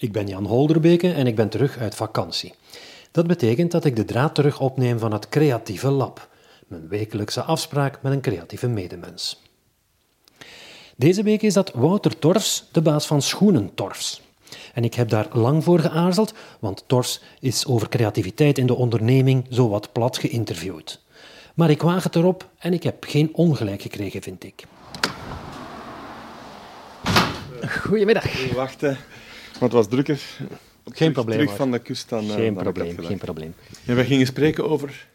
Ik ben Jan Holderbeke en ik ben terug uit vakantie. Dat betekent dat ik de draad terug opneem van het Creatieve Lab, mijn wekelijkse afspraak met een creatieve medemens. Deze week is dat Wouter Torfs, de baas van Schoenen Torfs. En ik heb daar lang voor geaarzeld, want Torfs is over creativiteit in de onderneming zo wat plat geïnterviewd. Maar ik waag het erop en ik heb geen ongelijk gekregen, vind ik. Goedemiddag. Wachten, want het was drukker. Geen probleem. Terug van de kust dan. Geen probleem, geen probleem. En we gingen spreken over.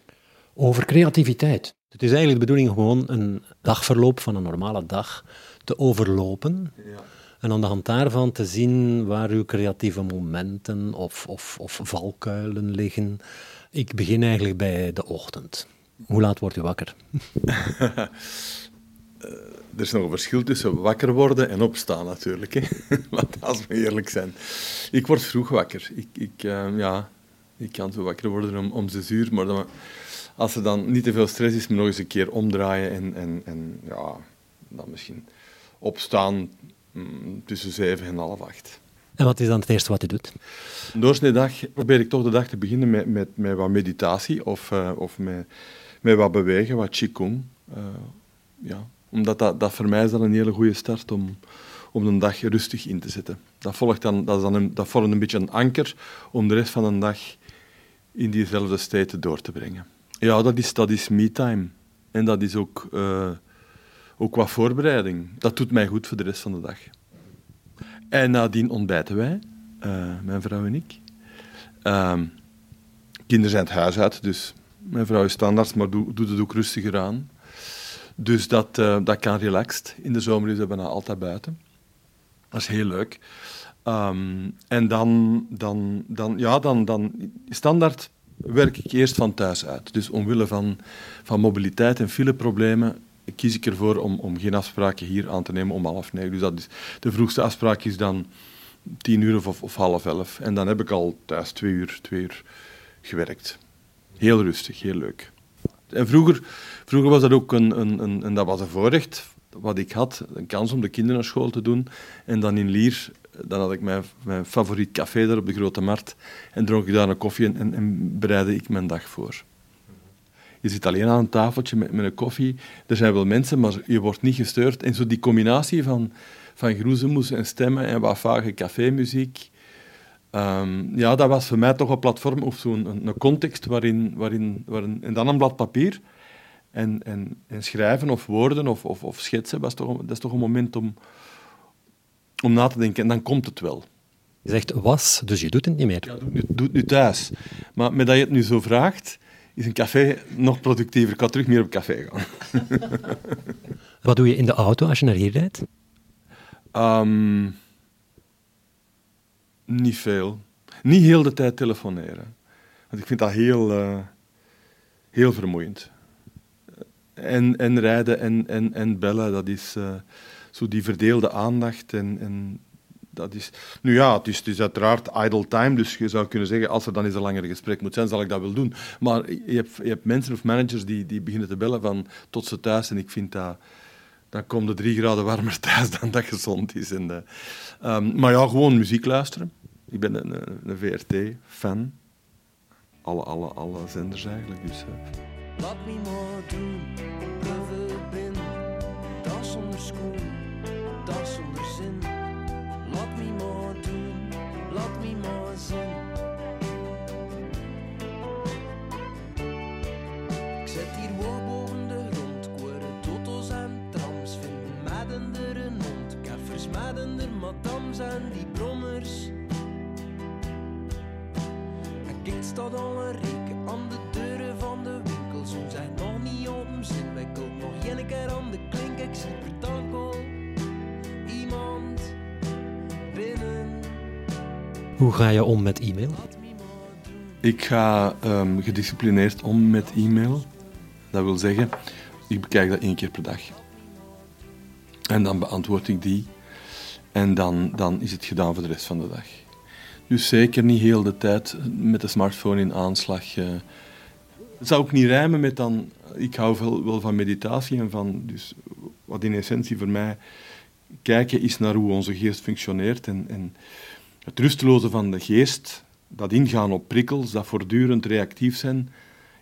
Over creativiteit. Het is eigenlijk de bedoeling gewoon een dagverloop van een normale dag te overlopen. Ja. En aan de hand daarvan te zien waar uw creatieve momenten of, of, of valkuilen liggen. Ik begin eigenlijk bij de ochtend. Hoe laat wordt u wakker? Eh, er is nog een verschil tussen wakker worden en opstaan natuurlijk. Hè. Laat als we eerlijk zijn. Ik word vroeg wakker. Ik, ik, uh, ja, ik kan zo wakker worden om, om zes uur, maar dan, als er dan niet te veel stress is, me nog eens een keer omdraaien en, en, en ja, dan misschien opstaan mm, tussen zeven en half acht. En wat is dan het eerste wat u doet? Doorsneedag probeer ik toch de dag te beginnen met, met, met wat meditatie of, uh, of met, met wat bewegen, wat qigong. Uh, ja, omdat dat, dat voor mij is dat een hele goede start om, om een dag rustig in te zetten. Dat, volgt dan, dat, is dan een, dat vormt een beetje een anker om de rest van een dag in diezelfde state door te brengen. Ja, dat is, dat is me-time. En dat is ook, uh, ook wat voorbereiding. Dat doet mij goed voor de rest van de dag. En nadien ontbijten wij, uh, mijn vrouw en ik. Uh, kinderen zijn het huis uit, dus mijn vrouw is standaard, maar doet, doet het ook rustiger aan. Dus dat, uh, dat kan relaxed. In de zomer is dat bijna altijd buiten. Dat is heel leuk. Um, en dan, dan, dan, ja, dan, dan standaard werk ik eerst van thuis uit. Dus omwille van, van mobiliteit en fileproblemen kies ik ervoor om, om geen afspraken hier aan te nemen om half negen. Dus dat is, de vroegste afspraak is dan tien uur of, of half elf. En dan heb ik al thuis twee uur, twee uur gewerkt. Heel rustig, heel leuk. En vroeger, vroeger was dat ook een, een, een, en dat was een voorrecht wat ik had, een kans om de kinderen naar school te doen. En dan in Lier, dan had ik mijn, mijn favoriet café daar op de Grote Markt en dronk ik daar een koffie en, en, bereidde ik mijn dag voor. Je zit alleen aan een tafeltje met, met een koffie. Er zijn wel mensen, maar je wordt niet gestoord. En zo die combinatie van, van groezemoes en stemmen en wat vage cafémuziek, Um, ja, dat was voor mij toch een platform of zo'n een, een, context waarin, waarin, waarin... En dan een blad papier. En, en, en schrijven of woorden of, of, of schetsen, was toch, dat is toch een moment om, om na te denken. En dan komt het wel. Je zegt was, dus je doet het niet meer. Ja, doe, doe het nu thuis. Maar met dat je het nu zo vraagt, is een café nog productiever. Ik kan terug meer op café gaan. Wat doe je in de auto als je naar hier rijdt? Um, niet veel. Niet heel de tijd telefoneren. Want ik vind dat heel, uh, heel vermoeiend. En, en rijden en, en, en bellen, dat is uh, zo die verdeelde aandacht. En, en dat is, nu ja, het is, het is uiteraard idle time, dus je zou kunnen zeggen, als er dan eens een langer gesprek moet zijn, zal ik dat wel doen. Maar je hebt, je hebt mensen of managers die, die beginnen te bellen van tot ze thuis en ik vind dat dan komt de drie graden warmer thuis dan dat gezond is. En, uh, um, maar ja, gewoon muziek luisteren. Ik ben een, een VRT-fan. Alle, alle, alle zenders eigenlijk. Dus, uh. Laat me maar doen, brother bin. Dat zonder schoen, dat zonder zin. En die brommers. Ik sta al een reken aan de deuren van de winkel. Soms zijn nog niet open, zin wikkelt nog één keer aan de klink. Ik zie per tankel iemand binnen. Hoe ga je om met e-mail? Ik ga um, gedisciplineerd om met e-mail. Dat wil zeggen, ik bekijk dat één keer per dag. En dan beantwoord ik die. En dan, dan is het gedaan voor de rest van de dag. Dus zeker niet heel de tijd met de smartphone in aanslag. Het zou ook niet rijmen met dan... Ik hou wel, wel van meditatie en van... Dus wat in essentie voor mij kijken is naar hoe onze geest functioneert. En, en het rusteloze van de geest, dat ingaan op prikkels, dat voortdurend reactief zijn,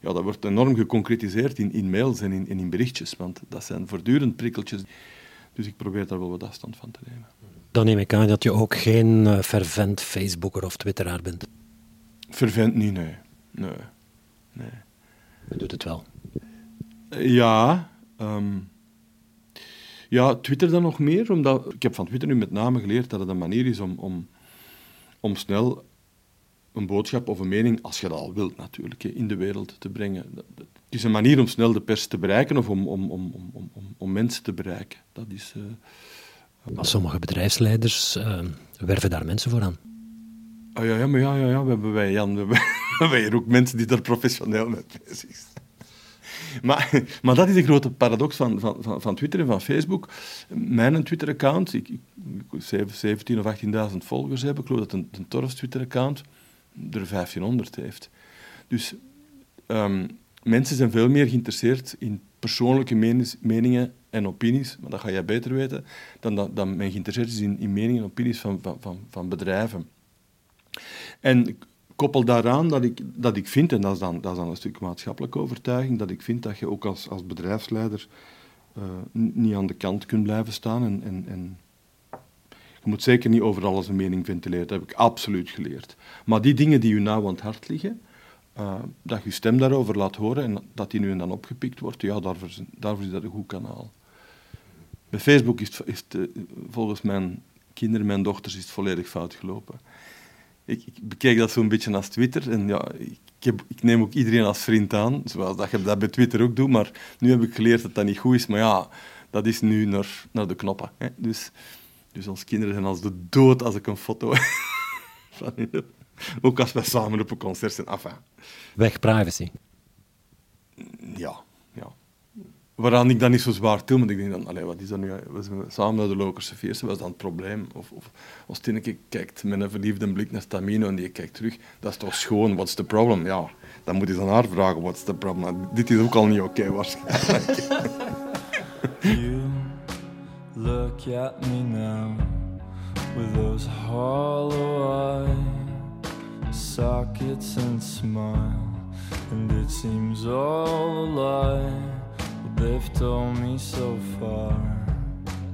ja, dat wordt enorm geconcretiseerd in, mails en in, in berichtjes, want dat zijn voortdurend prikkeltjes. Dus ik probeer daar wel wat afstand van te nemen. Dan neem ik aan dat je ook geen uh, fervent Facebooker of Twitteraar bent. Fervent niet, nee. Nee. nee. Je doet het wel. Ja. Um, ja, Twitter dan nog meer, omdat ik heb van Twitter nu met name geleerd dat het een manier is om, om, om snel een boodschap of een mening, als je dat al wilt natuurlijk, in de wereld te brengen. Het is een manier om snel de pers te bereiken of om, om, om, om, om, om mensen te bereiken. Dat is, uh, sommige bedrijfsleiders uh, werven daar mensen voor aan. Ah, ja, ja, maar ja, ja, ja, we hebben wij, Jan, we hebben, hier ook mensen die daar professioneel mee bezig zijn. Maar, maar dat is de grote paradox van, van, van Twitter en van Facebook. Mijn Twitter-account, ik, ik, 17 of 18.000 volgers heb, ik geloof dat een, een Torfs Twitter-account er 1500 heeft. Dus um, mensen zijn veel meer geïnteresseerd in persoonlijke meningen en opinies, maar dat ga jij beter weten, dan dat, dan men geïnteresseerd is in, in meningen en opinies van, van, van, van bedrijven. En koppel daaraan dat ik, dat ik vind, en dat is, dan, dat is dan een stuk maatschappelijke overtuiging, dat ik vind dat je ook als, als bedrijfsleider uh, niet aan de kant kunt blijven staan. En, en, en je moet zeker niet over alles een mening ventileren, dat heb ik absoluut geleerd. Maar die dingen die u nauw aan het hart liggen, uh, dat je stem daarover laat horen en dat die nu en dan opgepikt wordt, ja, daarvoor, daarvoor is dat een goed kanaal. Bij Facebook is, is het, volgens mijn kinderen, mijn dochters, is het volledig fout gelopen ik, ik bekijk dat zo'n beetje als Twitter. En ja, ik, heb, ik, neem ook iedereen als vriend aan, zoals dat je dat bij Twitter ook doet. Maar nu heb ik geleerd dat dat niet goed is. Maar ja, dat is nu naar, naar de knoppen. Hè. Dus, dus onze kinderen zijn als de dood als ik een foto van hen Ook als wij samen op een concert zijn. Enfin. Weg privacy. Ja, Waaraan ik dan niet zo zwaar til, want ik denk dan, allee, wat is dat nu? We zijn samen naar de Lokerse feesten, was dan het probleem? Of, of als Tinneke kijkt met een verliefde blik naar Stamino en die kijkt terug, dat is toch schoon, what's the problem? Ja, dan moet je aan haar vragen, what's the problem? Dit is ook al niet oké, waarschijnlijk. you look at me now with those hollow eyes, sockets and smile, and it seems all alive.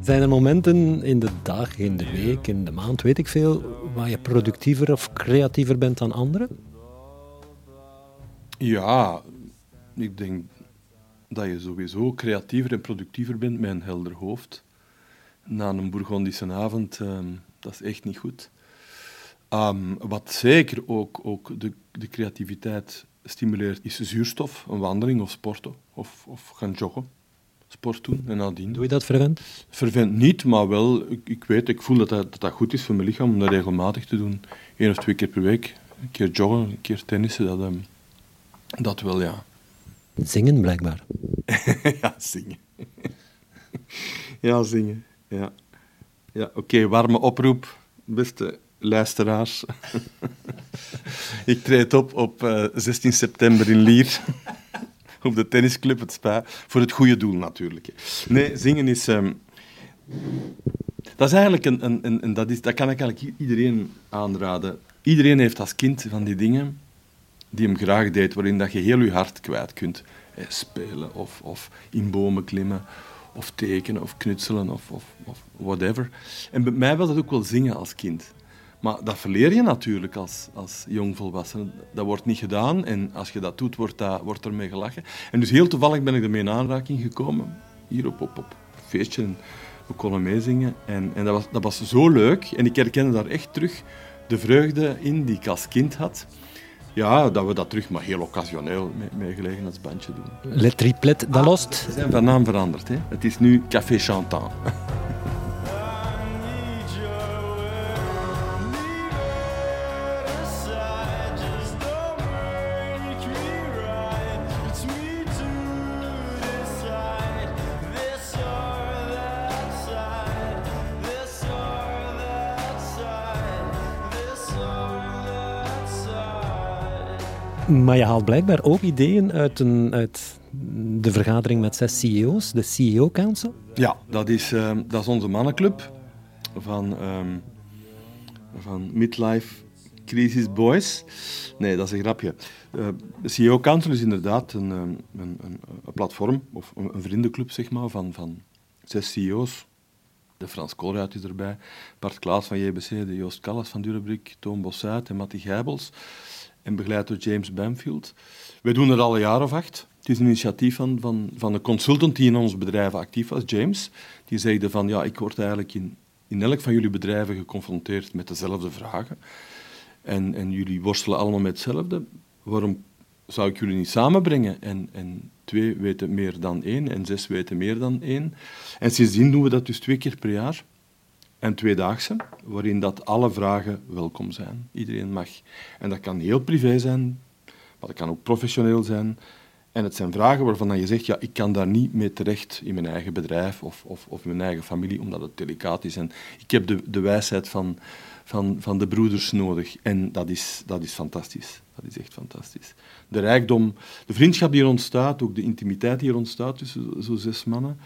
Zijn er momenten in de dag, in de week, in de maand, weet ik veel, waar je productiever of creatiever bent dan anderen? Ja, ik denk dat je sowieso creatiever en productiever bent met een helder hoofd. Na een Bourgondische avond, um, dat is echt niet goed. Um, wat zeker ook, ook de, de creativiteit stimuleert, is zuurstof, een wandeling of sporten, of, of gaan joggen, sport doen en nadien. Doe je dat verwend? Verwend niet, maar wel, ik, ik weet, ik voel dat dat, dat goed is voor mijn lichaam om dat regelmatig te doen. Eén of twee keer per week. Een keer joggen, een keer tennissen, dat, um, dat wel, ja. Zingen blijkbaar. ja, zingen. ja, zingen. Ja, ja oké, okay, warme oproep, beste luisteraars. ik treed op op uh, eh, 16 september in Lier. op de tennisclub, het Spa. Voor het goede doel natuurlijk. Nee, zingen is... Um, dat is eigenlijk een, een, een, dat, is, dat kan ik eigenlijk iedereen aanraden. Iedereen heeft als kind van die dingen die hem graag deed, waarin dat je heel je hart kwijt kunt. Eh, spelen of, of in bomen klimmen of tekenen of knutselen of, of, of whatever. En bij mij was dat ook wel zingen als kind. Maar dat verleer je natuurlijk als, als jongvolwassene. Dat wordt niet gedaan en als je dat doet, wordt, dat, wordt er mee gelachen. En dus heel toevallig ben ik ermee in aanraking gekomen, hier op, op, op feestje. En we konden meezingen en, en dat, was, dat was zo leuk. En ik herkende daar echt terug de vreugde in die ik als kind had. Ja, dat we dat terug, maar heel occasioneel, met, met bandje doen. Le triplet d'Alost. We zijn van naam veranderd. Hè. Het is nu Café Chantant. Maar je haalt blijkbaar ook ideeën uit, een, uit de vergadering met zes CEO's, de CEO Council? Ja, dat is, uh, dat is onze mannenclub van, um, van Midlife Crisis Boys. Nee, dat is een grapje. Uh, de CEO Council is inderdaad een, een, een, een platform, of een, vriendenclub zeg maar, van, van zes CEO's. De Frans Koolruit is erbij, Bart Klaas van JBC, de Joost Callas van Durabrik, Toon Bossuit en Mattie Gijbels. En begeleid door James Bamfield. Wij doen het al een jaar of acht. Het is een initiatief van, van, van een consultant die in ons bedrijf actief was, James. Die zeide van, ja, ik word eigenlijk in, in elk van jullie bedrijven geconfronteerd met dezelfde vragen. En, en jullie worstelen allemaal met hetzelfde. Waarom zou ik jullie niet samenbrengen? En, en twee weten meer dan één en zes weten meer dan één. En sindsdien doen we dat dus twee keer per jaar. En tweedaagse, waarin dat alle vragen welkom zijn. Iedereen mag. En dat kan heel privé zijn, maar dat kan ook professioneel zijn. En het zijn vragen waarvan je zegt, ja, ik kan daar niet mee terecht in mijn eigen bedrijf of, of, of in mijn eigen familie, omdat het delicaat is. En ik heb de, de wijsheid van, van, van de broeders nodig. En dat is, dat is fantastisch. Dat is echt fantastisch. De rijkdom, de vriendschap die er ontstaat, ook de intimiteit die er ontstaat tussen zo'n zes mannen,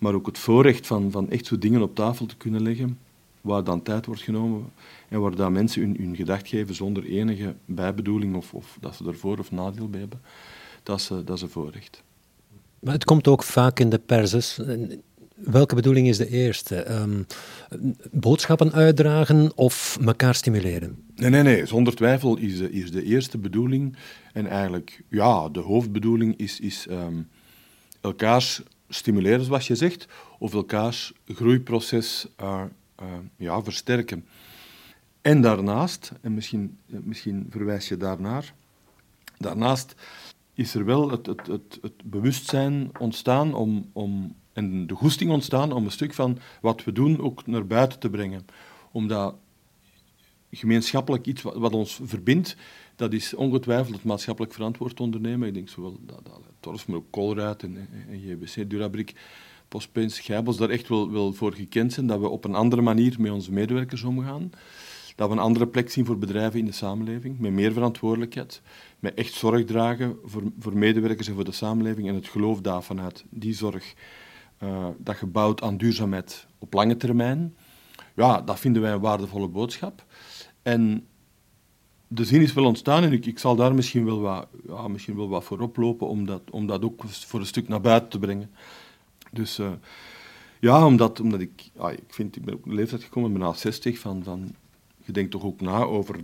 maar ook het voorrecht van, van echt zo dingen op tafel te kunnen leggen, waar dan tijd wordt genomen en waar dan mensen hun, hun gedacht geven zonder enige bijbedoeling of, of dat ze er voor- of nadeel bij hebben dat is, dat is een voorrecht. Maar het komt ook vaak in de pers. Welke bedoeling is de eerste? Um, boodschappen uitdragen of elkaar stimuleren? Nee, nee, nee. Zonder twijfel is de, is de eerste bedoeling, en eigenlijk ja, de hoofdbedoeling, is, is um, elkaars stimuleren, zoals je zegt, of elkaars groeiproces uh, uh, ja, versterken. En daarnaast, en misschien, misschien verwijs je daarnaar, daarnaast is er wel het, het, het, het bewustzijn ontstaan om, om, en de goesting ontstaan om een stuk van wat we doen ook naar buiten te brengen. Omdat gemeenschappelijk iets wat, ons verbindt, dat is ongetwijfeld het maatschappelijk verantwoord ondernemen. Ik denk zowel dat, dat Torf, maar ook en, en JBC, Durabrik, Postpens, Gijbels daar echt wel, voor gekend zijn, dat we op een andere manier met onze medewerkers omgaan dat we een andere plek zien voor bedrijven in de samenleving, met meer verantwoordelijkheid, met echt zorg dragen voor, voor medewerkers en voor de samenleving en het geloof daar vanuit die zorg, uh, dat gebouwd aan duurzaamheid op lange termijn. Ja, dat vinden wij een waardevolle boodschap. En de zin is wel ontstaan en ik, ik zal daar misschien wel wat, ja, misschien wel wat voor oplopen om dat, om dat ook voor een stuk naar buiten te brengen. Dus uh, ja, omdat, omdat ik, ja, ik vind, ik ben op een leeftijd gekomen, bijna 60, van, van je denkt toch ook na over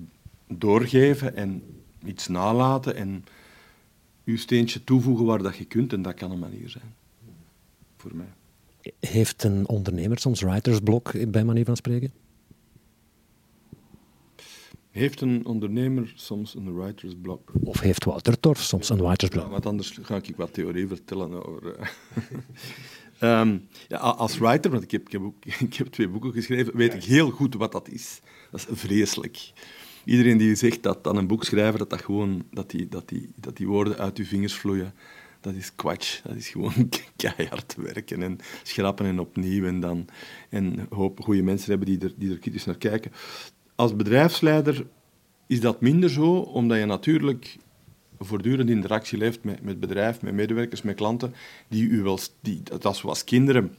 doorgeven en iets nalaten en je steentje toevoegen waar dat je kunt. En dat kan een manier zijn. Voor mij. Heeft een ondernemer soms writersblok, bij manier van spreken? Heeft een ondernemer soms een writersblok? Of heeft Wouter Torf soms een writersblok? Ja, wat anders ga ik wat theorie vertellen over... um, ja, als writer, want ik heb, ik, heb ook, ik heb twee boeken geschreven, weet ik heel goed wat dat is. Dat is vreselijk. Iedereen die zegt dat dan een boek schrijven, dat, dat, gewoon, dat, die, dat, die, dat die woorden uit je vingers vloeien, dat is kwatsch. Dat is gewoon keihard werken en schrappen en opnieuw en dan en hopen goede mensen hebben die er, die er kritisch naar kijken. Als bedrijfsleider is dat minder zo, omdat je natuurlijk voortdurend interactie leeft met, met bedrijf, met medewerkers, met klanten, die u wel, die, dat is zoals kinderen.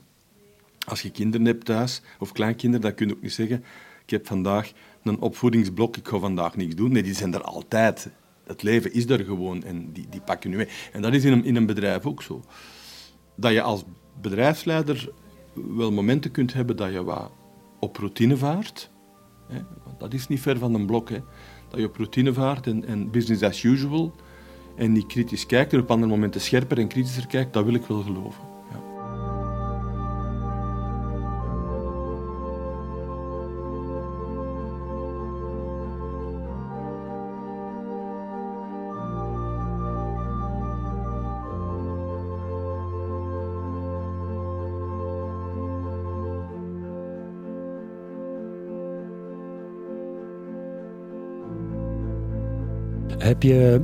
Als je kinderen hebt thuis, of kleinkinderen, dan kun je ook niet zeggen, ik heb vandaag een opvoedingsblok, ik ga vandaag niks doen. Nee, die zijn er altijd. Het leven is er gewoon en die, die pakken nu mee. En dat is in een, in een bedrijf ook zo. Dat je als bedrijfsleider wel momenten kunt hebben dat je wat op routine vaart. Hè? Dat is niet ver van een blok. Hè? Dat je op routine vaart en, en business as usual. En niet kritisch kijkt en op andere momenten scherper en kritischer kijkt, dat wil ik wel geloven. Heb je,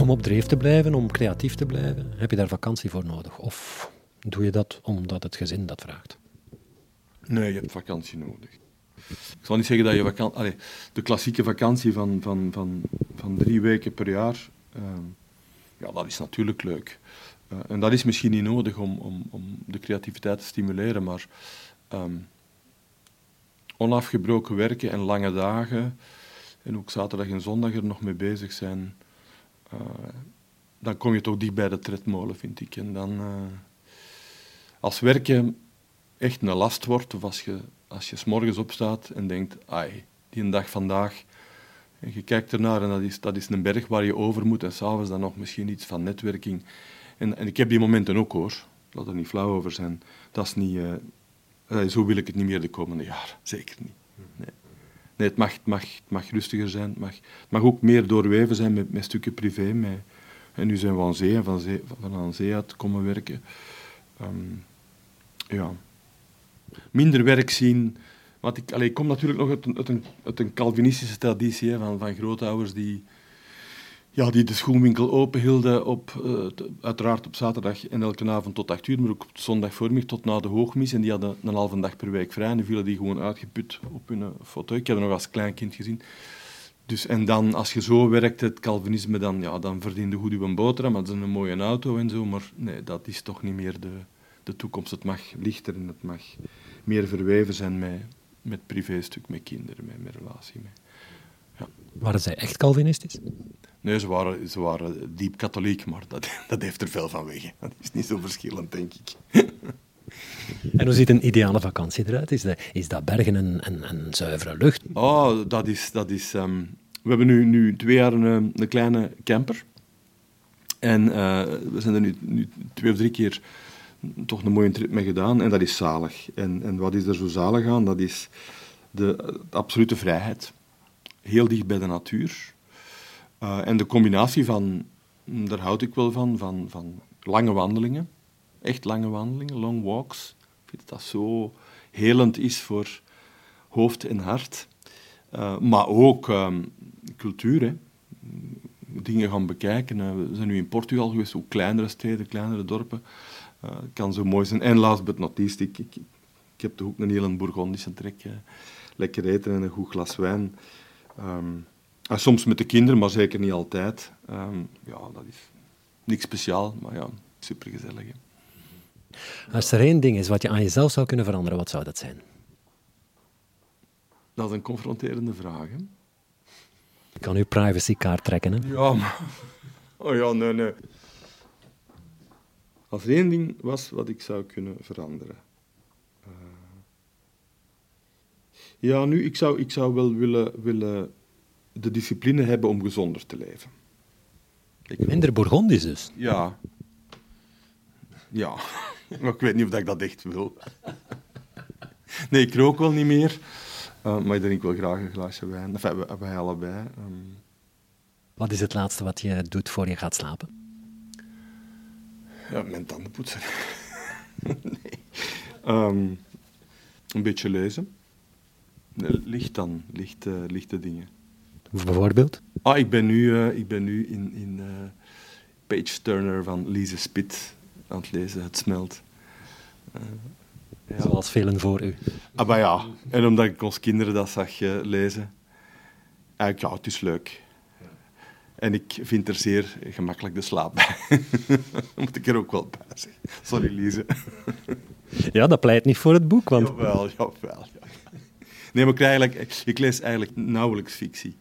om op dreef te blijven, om creatief te blijven, heb je daar vakantie voor nodig? Of doe je dat omdat het gezin dat vraagt? Nee, je hebt vakantie nodig. Ik zal niet zeggen dat je vakantie... de klassieke vakantie van, van, van, van drie weken per jaar, ehm, ja, dat is natuurlijk leuk. Uh, en dat is misschien niet nodig om, om, om de creativiteit te stimuleren, maar ehm, onafgebroken werken en lange dagen, en ook zaterdag en zondag er nog mee bezig zijn, uh, dan kom je toch dicht bij de tredmolen, vind ik. En dan, uh, als werken echt een last wordt, of als je, als je s morgens opstaat en denkt, ai, die dag vandaag, en je kijkt ernaar en dat is, dat is een berg waar je over moet, en s'avonds dan nog misschien iets van netwerking. En, en ik heb die momenten ook hoor, laat er niet flauw over zijn. Dat is niet, uh, zo wil ik het niet meer de komende jaren, zeker niet. Nee. Het mag, mag, mag rustiger zijn. Het mag, mag ook meer doorweven zijn met, met stukken privé. En nu zijn we aan zee en van, zee, van aan zee uit komen werken. Um, ja. Minder werk zien. Want ik, allee, ik kom natuurlijk nog uit een, uit een, uit een Calvinistische traditie van, van grootouders die, ja, die de schoenwinkel open hielden, op, uh, uiteraard op zaterdag en elke avond tot 8 uur, maar ook op zondag voormiddag tot na de hoogmis. En die hadden een halve dag per week vrij en dan vielen die gewoon uitgeput op hun foto. Ik heb dat nog als klein kind gezien. Dus, en dan, als je zo werkt, het Calvinisme, dan, ja, dan verdien je goed je boterham, dat is een mooie auto en zo, maar nee, dat is toch niet meer de, de toekomst. Het mag lichter en het mag meer verweven zijn met, met privéstuk, met kinderen, met, met relatie. Met, ja. Waren zij echt Calvinistisch? Nee, ze waren, ze waren diep katholiek, maar dat, dat heeft er veel van weg. Dat is niet zo verschillend, denk ik. En hoe ziet een ideale vakantie eruit? Is dat, is dat bergen en, en, en zuivere lucht? Oh, dat is... Dat is um, we hebben nu, nu twee jaar een, een kleine camper. En uh, we zijn er nu, nu, twee of drie keer toch een mooie trip mee gedaan. En dat is zalig. En, en wat is er zo zalig aan? Dat is de, de absolute vrijheid. Heel dicht bij de natuur. Uh, en de combinatie van, daar houd ik wel van, van, van lange wandelingen. Echt lange wandelingen, long walks. Ik vind dat dat zo helend is voor hoofd en hart. Uh, maar ook um, cultuur, hè. dingen gaan bekijken. Uh, we zijn nu in Portugal geweest, ook kleinere steden, kleinere dorpen. Uh, kan zo mooi zijn. En last but not least, ik, ik, heb toch ook een hele Bourgondische trek. lekker eten en een goed glas wijn. Um, soms met de kinderen, maar zeker niet altijd. Um, ja, dat is niks speciaal, maar ja, supergezellig. Hè. Als er één ding is wat je aan jezelf zou kunnen veranderen, wat zou dat zijn? Dat is een confronterende vraag. Hè? Ik kan uw privacykaart trekken. Hè? Ja, maar... Oh ja, nee, nee. Als er één ding was wat ik zou kunnen veranderen. Uh... Ja, nu, ik zou, ik zou wel willen, willen de discipline hebben om gezonder te leven. Ik Minder Bourgondisch dus? Ja. Ja. Maar ik weet niet of ik dat echt wil. Nee, ik rook wel niet meer. Uh, maar ik drink wel graag een glaasje wijn. Enfin, wij allebei. Um... Wat is het laatste wat je doet voor je gaat slapen? Ja, mijn tanden poetsen. nee. Um, een beetje lezen. Licht dan, licht, uh, lichte dingen. Bijvoorbeeld? Ah, ik ben nu, uh, ik ben nu in, in uh, Page Turner van Lise Spit aan het lezen. Het smelt. Uh, ja. Zoals velen voor u. Ah, maar ja. En omdat ik als kinderen dat zag lezen. Eigenlijk, ja, het is leuk. En ik vind er zeer gemakkelijk de slaap bij. moet ik er ook wel bij zeggen. Sorry, Lise. ja, dat pleit niet voor het boek. Want... Jawel, jawel. Ja. Nee, maar ik, eigenlijk, ik lees eigenlijk nauwelijks fictie.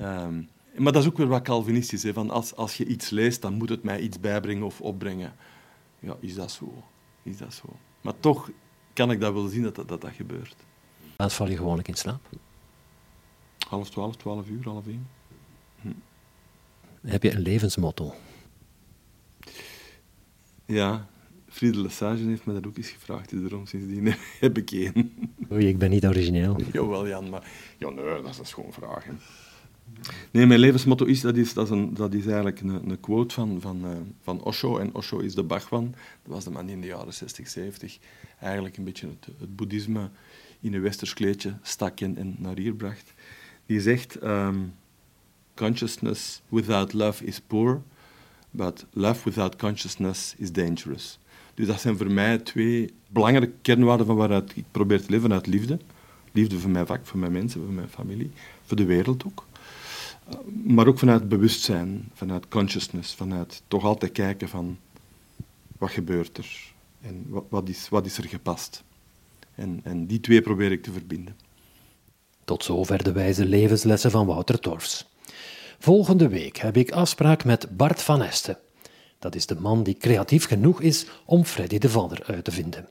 Um, maar dat is ook weer wat Calvinistisch. Hè, van als, als je iets leest, dan moet het mij iets bijbrengen of opbrengen. Ja, is dat zo? Is dat zo? Maar toch kan ik dat wel zien dat dat, dat, dat gebeurt. Laat val je gewoonlijk in slaap? Half twaalf, twaalf uur, half één. Hm. Heb je een levensmotto? Ja, Friede Lesage heeft me dat ook eens gevraagd, dus daarom sindsdien heb ik één. Oei, ik ben niet origineel. Jawel, Jan, maar ja, nee, dat is gewoon vragen. Nee, mijn levensmotto is, dat is, dat is, eigenlijk een, een quote van, van, uh, van Osho. En Osho is de Bhagwan. Dat was de man die in de jaren 60, 70 eigenlijk een beetje het, het boeddhisme in een westers kleedje stak en, en naar hier bracht. Die zegt, um, consciousness without love is poor, but love without consciousness is dangerous. Dus dat zijn voor mij twee belangrijke kernwaarden van waaruit ik probeer te leven, uit liefde. Liefde voor mijn vak, voor mijn mensen, voor mijn familie, voor de wereld ook. Maar ook vanuit bewustzijn, vanuit consciousness, vanuit toch altijd kijken van wat gebeurt er en wat, wat, is, wat is er gepast. En, en die twee probeer ik te verbinden. Tot zover de wijze levenslessen van Wouter Torfs. Volgende week heb ik afspraak met Bart van Esten. Dat is de man die creatief genoeg is om Freddy de Vander uit te vinden.